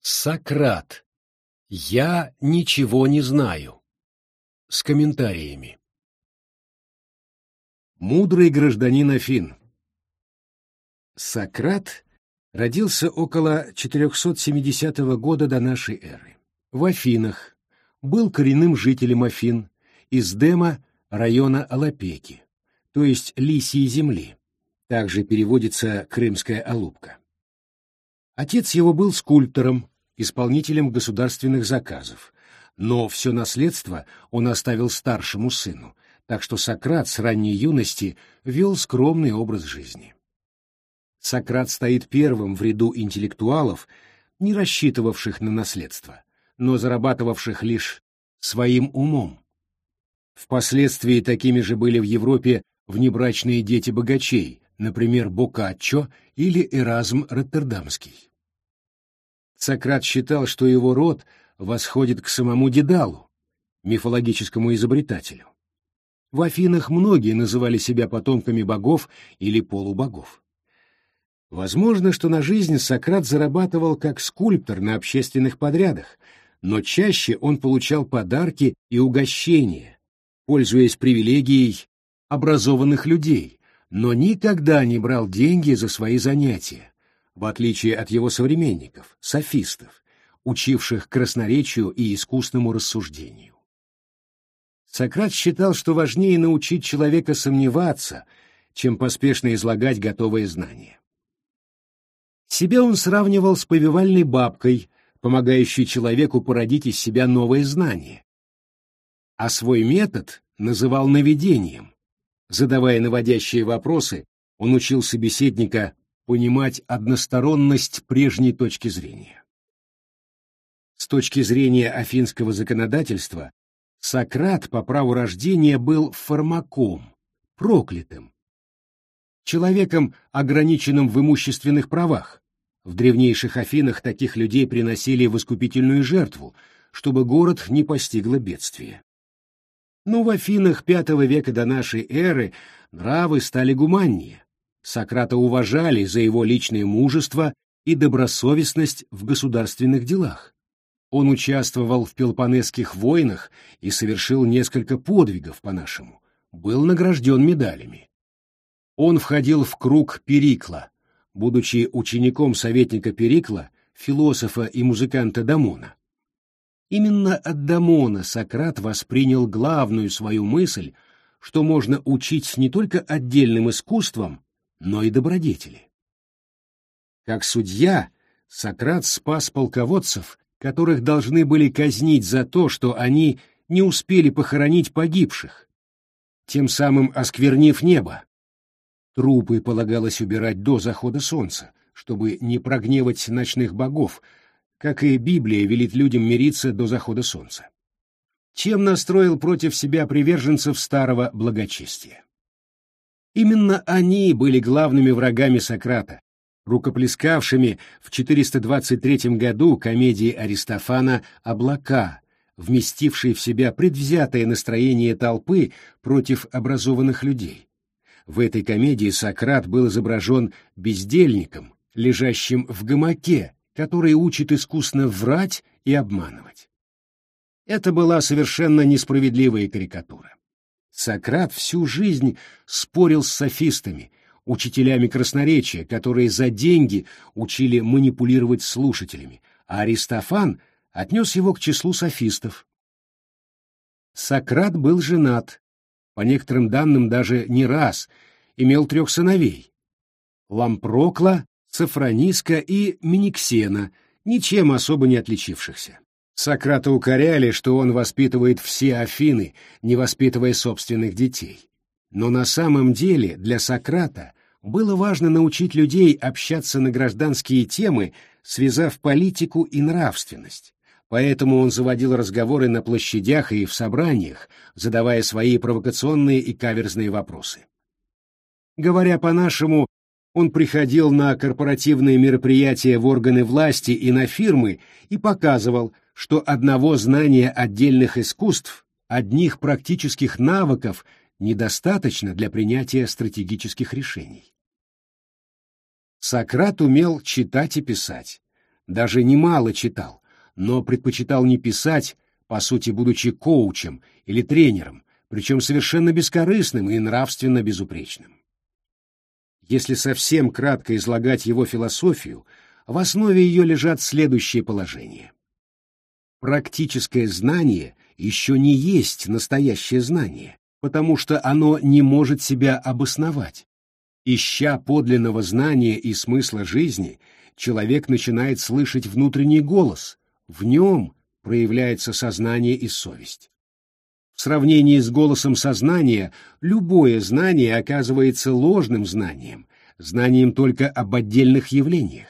Сократ. Я ничего не знаю. С комментариями. Мудрый гражданин Афин. Сократ родился около 470 года до нашей эры. В Афинах. Был коренным жителем Афин, из Дема района Алапеки, то есть Лисии земли. Также переводится Крымская Алупка. Отец его был скульптором, исполнителем государственных заказов, но все наследство он оставил старшему сыну, так что Сократ с ранней юности вел скромный образ жизни. Сократ стоит первым в ряду интеллектуалов, не рассчитывавших на наследство, но зарабатывавших лишь своим умом. Впоследствии такими же были в Европе внебрачные дети богачей, например, Боккаччо или Эразм Роттердамский. Сократ считал, что его род восходит к самому Дедалу, мифологическому изобретателю. В Афинах многие называли себя потомками богов или полубогов. Возможно, что на жизнь Сократ зарабатывал как скульптор на общественных подрядах, но чаще он получал подарки и угощения, пользуясь привилегией образованных людей, но никогда не брал деньги за свои занятия, в отличие от его современников, софистов, учивших красноречию и искусному рассуждению. Сократ считал, что важнее научить человека сомневаться, чем поспешно излагать готовые знания. Себя он сравнивал с повивальной бабкой, помогающей человеку породить из себя новые знания. А свой метод называл наведением. Задавая наводящие вопросы, он учил собеседника понимать односторонность прежней точки зрения. С точки зрения афинского законодательства, Сократ по праву рождения был фармаком, проклятым, человеком, ограниченным в имущественных правах. В древнейших Афинах таких людей приносили в искупительную жертву, чтобы город не постигло бедствие. Но в Афинах V века до нашей эры нравы стали гуманнее. Сократа уважали за его личное мужество и добросовестность в государственных делах. Он участвовал в Пелопонесских войнах и совершил несколько подвигов по-нашему, был награжден медалями. Он входил в круг Перикла, будучи учеником советника Перикла, философа и музыканта Дамона. Именно от Дамона Сократ воспринял главную свою мысль, что можно учить не только отдельным искусствам, но и добродетели. Как судья, Сократ спас полководцев, которых должны были казнить за то, что они не успели похоронить погибших, тем самым осквернив небо. Трупы полагалось убирать до захода солнца, чтобы не прогневать ночных богов, как и Библия велит людям мириться до захода солнца. Чем настроил против себя приверженцев старого благочестия. Именно они были главными врагами Сократа, рукоплескавшими в 423 году комедии Аристофана «Облака», вместившей в себя предвзятое настроение толпы против образованных людей. В этой комедии Сократ был изображен бездельником, лежащим в гамаке, который учит искусно врать и обманывать. Это была совершенно несправедливая карикатура. Сократ всю жизнь спорил с софистами, учителями красноречия, которые за деньги учили манипулировать слушателями, а Аристофан отнес его к числу софистов. Сократ был женат, по некоторым данным даже не раз, имел трех сыновей — Лампрокла, Сафрониска и Миниксена, ничем особо не отличившихся. Сократа укоряли, что он воспитывает все Афины, не воспитывая собственных детей. Но на самом деле для Сократа было важно научить людей общаться на гражданские темы, связав политику и нравственность. Поэтому он заводил разговоры на площадях и в собраниях, задавая свои провокационные и каверзные вопросы. Говоря по-нашему, он приходил на корпоративные мероприятия в органы власти и на фирмы и показывал, что одного знания отдельных искусств, одних практических навыков недостаточно для принятия стратегических решений. Сократ умел читать и писать. даже немало читал, но предпочитал не писать, по сути, будучи коучем или тренером, причем совершенно бескорыстным и нравственно безупречным. Если совсем кратко излагать его философию, в основе ее лежат следующие положения. Практическое знание еще не есть настоящее знание, потому что оно не может себя обосновать. Ища подлинного знания и смысла жизни, человек начинает слышать внутренний голос, в нем проявляется сознание и совесть. В сравнении с голосом сознания любое знание оказывается ложным знанием, знанием только об отдельных явлениях.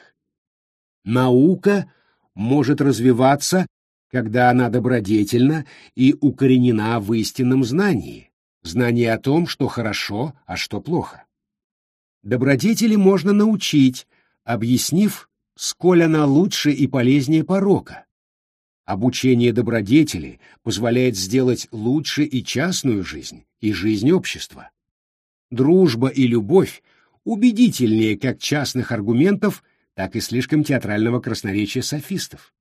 Наука может развиваться, когда она добродетельна и укоренена в истинном знании, знании о том, что хорошо, а что плохо. Добродетели можно научить, объяснив, сколь она лучше и полезнее порока, Обучение добродетели позволяет сделать лучше и частную жизнь, и жизнь общества. Дружба и любовь убедительнее как частных аргументов, так и слишком театрального красноречия софистов.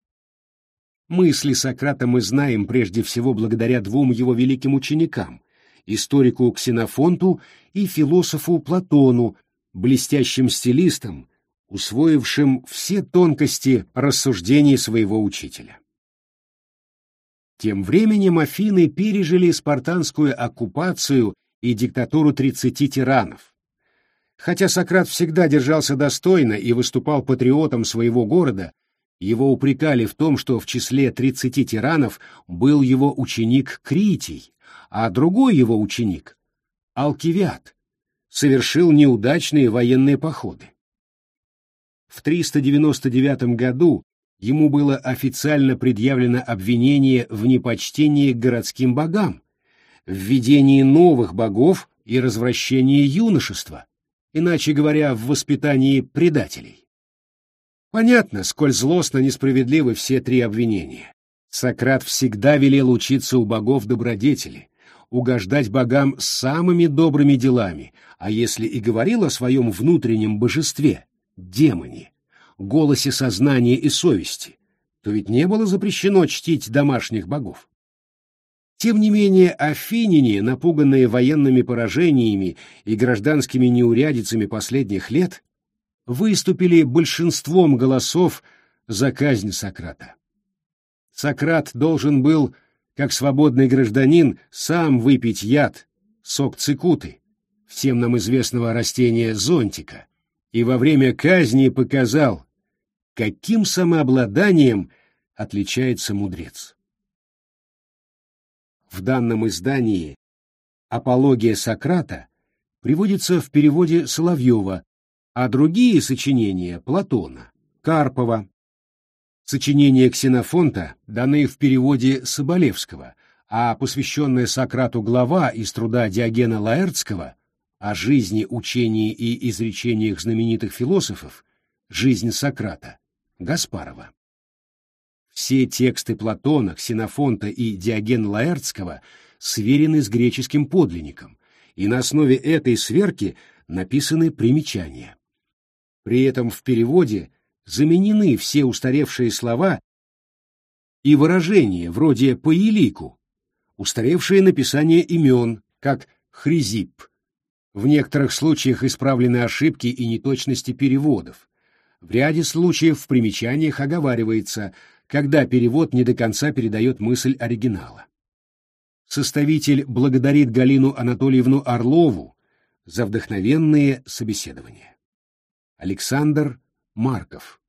Мысли Сократа мы знаем прежде всего благодаря двум его великим ученикам, историку Ксенофонту и философу Платону, блестящим стилистам, усвоившим все тонкости рассуждений своего учителя. Тем временем Афины пережили спартанскую оккупацию и диктатуру тридцати тиранов. Хотя Сократ всегда держался достойно и выступал патриотом своего города, его упрекали в том, что в числе тридцати тиранов был его ученик Критий, а другой его ученик, Алкивиад, совершил неудачные военные походы. В 399 году ему было официально предъявлено обвинение в непочтении к городским богам, введении новых богов и развращении юношества, иначе говоря, в воспитании предателей. Понятно, сколь злостно несправедливы все три обвинения. Сократ всегда велел учиться у богов добродетели, угождать богам самыми добрыми делами, а если и говорил о своем внутреннем божестве, демоне, голосе сознания и совести, то ведь не было запрещено чтить домашних богов. Тем не менее, афиняне, напуганные военными поражениями и гражданскими неурядицами последних лет, выступили большинством голосов за казнь Сократа. Сократ должен был, как свободный гражданин, сам выпить яд, сок цикуты, всем нам известного растения зонтика, и во время казни показал, каким самообладанием отличается мудрец. В данном издании «Апология Сократа» приводится в переводе Соловьева, а другие сочинения Платона, Карпова. Сочинения Ксенофонта даны в переводе Соболевского, а посвященная Сократу глава из труда Диогена Лаэртского о жизни, учении и изречениях знаменитых философов «Жизнь Сократа» Гаспарова. Все тексты Платона, Ксенофонта и Диогена Лаэртского сверены с греческим подлинником, и на основе этой сверки написаны примечания. При этом в переводе заменены все устаревшие слова и выражения вроде «по елику», устаревшие написание имен, как «хризип». В некоторых случаях исправлены ошибки и неточности переводов, в ряде случаев в примечаниях оговаривается, когда перевод не до конца передает мысль оригинала. Составитель благодарит Галину Анатольевну Орлову за вдохновенные собеседования. Александр Марков